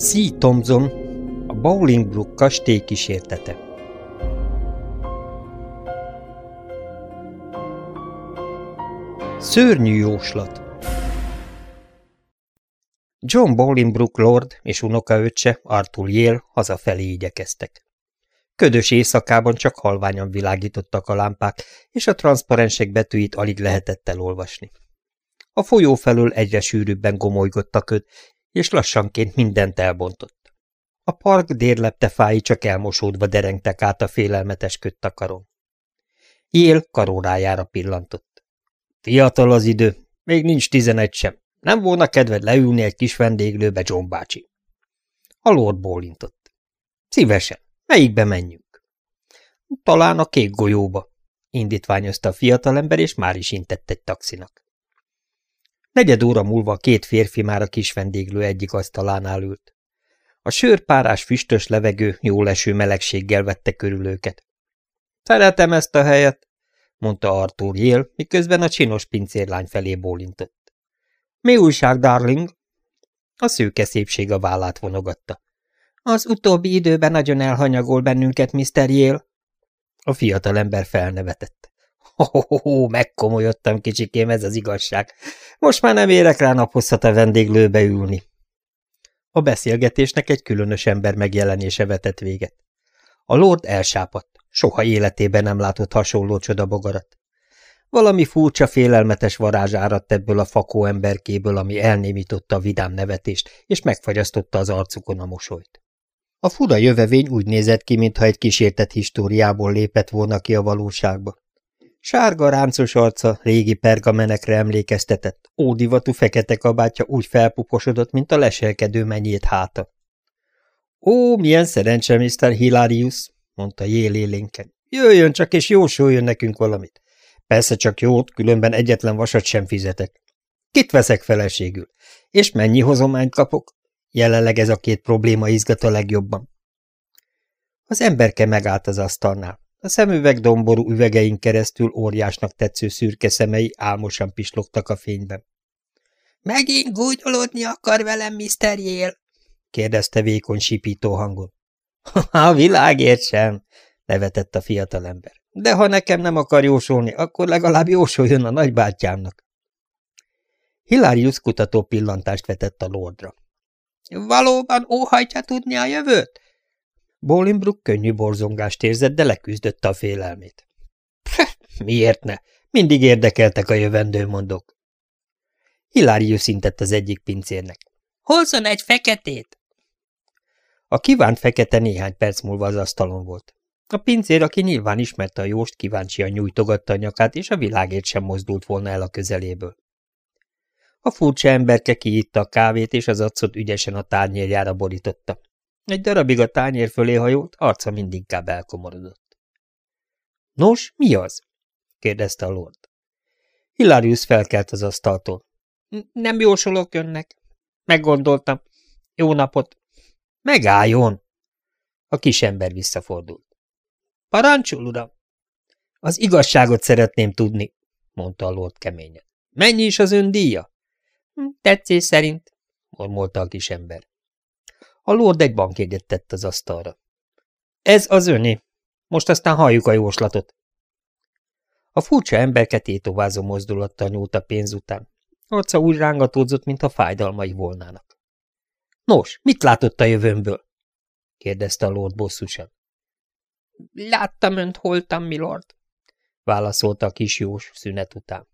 C. Thompson, a Bowlingbrook kastély kísértete. Szörnyű jóslat John Bolingbrook lord és unokaöccse Arthur Yale hazafelé igyekeztek. Ködös éjszakában csak halványan világítottak a lámpák, és a transzparensek betűit alig lehetett elolvasni. A folyó felől egyre sűrűbben gomolygott a köd, és lassanként mindent elbontott. A park dérlepte fái csak elmosódva derengtek át a félelmetes köttakaron. Jél karórájára pillantott. Fiatal az idő, még nincs tizenegy sem. Nem volna kedved leülni egy kis vendéglőbe, John bácsi? A lord bólintott. Szívesen. Melyikbe menjünk? Talán a kék golyóba, indítványozta a fiatalember, és már is intett egy taxinak. Negyed óra múlva két férfi már a kis vendéglő egyik asztalánál ült. A sörpárás füstös levegő jó leső melegséggel vette körül őket. Szeretem ezt a helyet, mondta Arthur Jél, miközben a csinos pincérlány felé bólintott. Mi újság, darling? A szőke szépség a vállát vonogatta. Az utóbbi időben nagyon elhanyagol bennünket, Mr. Yale. A fiatalember felnevetett. Ho-ho-ho, megkomolyodtam, kicsikém, ez az igazság. Most már nem érek rá naphosszat a vendéglőbe ülni. A beszélgetésnek egy különös ember megjelenése vetett véget. A lord elsápadt, soha életében nem látott hasonló csodabogarat. Valami furcsa, félelmetes varázs áradt ebből a fakó emberkéből, ami elnémította a vidám nevetést, és megfagyasztotta az arcukon a mosolyt. A fura jövevény úgy nézett ki, mintha egy kísértett históriából lépett volna ki a valóságba. Sárga ráncos arca régi pergamenekre emlékeztetett, ódivatú fekete kabátja úgy felpuposodott, mint a leselkedő mennyét háta. Ó, milyen szerencse, Mr. Hilarius, mondta jélélénken. Jöjjön csak és jósoljon nekünk valamit. Persze csak jót, különben egyetlen vasat sem fizetek. Kit veszek feleségül? És mennyi hozományt kapok? Jelenleg ez a két probléma izgat a legjobban. Az emberke megállt az asztalnál. A szemüveg domború üvegein keresztül óriásnak tetsző szürke szemei álmosan pislogtak a fényben. – Megint gúgyolódni akar velem, Mr. Yale? – kérdezte vékony sipító hangon. – A világért sem! – nevetett a fiatalember. – De ha nekem nem akar jósolni, akkor legalább jósoljon a nagybátyámnak. Hilarius kutató pillantást vetett a lordra. – Valóban óhajtja tudni a jövőt? Bolingbrook könnyű borzongást érzett, de leküzdötte a félelmét. – Miért ne? Mindig érdekeltek a jövendő mondok. Hilárius szintett az egyik pincérnek. – Hozzon egy feketét! A kívánt fekete néhány perc múlva az asztalon volt. A pincér, aki nyilván ismerte a jóst, kíváncsian nyújtogatta a nyakát, és a világért sem mozdult volna el a közeléből. A furcsa emberke kiitta a kávét, és az acot ügyesen a tárnyérjára borította. Egy darabig a tányér fölé hajolt, arca mindinkább elkomorodott. – Nos, mi az? – kérdezte a lord. Hilarius felkelt az asztaltól. – Nem jósolok önnek. Meggondoltam. Jó napot. – Megálljon! A kisember visszafordult. – Parancsol, uram! – Az igazságot szeretném tudni – mondta a lord keményen. – Mennyi is az ön díja? Hm, – Tetszés szerint – mormolta a kisember. A lord egy bankjegyet tett az asztalra. Ez az öné. Most aztán halljuk a jóslatot. A furcsa emberke tétovázó mozdulattal nyúlt a pénz után. Arca úgy rángatódzott, mintha fájdalmai volnának. Nos, mit látott a jövőmből? kérdezte a lord bosszusan. Láttam önt holtam, milord, válaszolta a kis jós szünet után.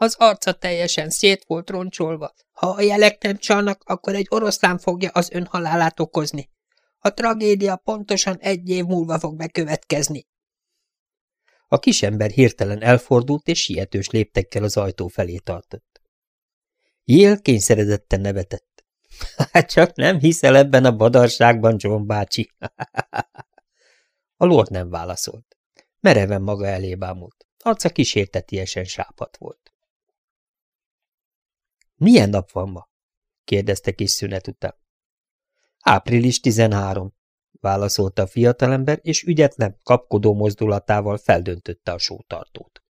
Az arca teljesen szét volt roncsolva. Ha a jelek nem csalnak, akkor egy oroszlán fogja az ön okozni. A tragédia pontosan egy év múlva fog bekövetkezni. A kisember hirtelen elfordult, és sietős léptekkel az ajtó felé tartott. Jél kényszeredetten nevetett. Hát csak nem hiszel ebben a badarságban, John bácsi. a lord nem válaszolt. Mereven maga elé bámult. Arca kísértetiesen sápat volt. Milyen nap van ma? kérdezte kis szünet után. Április 13, válaszolta a fiatalember, és ügyetlen, kapkodó mozdulatával feldöntötte a sótartót.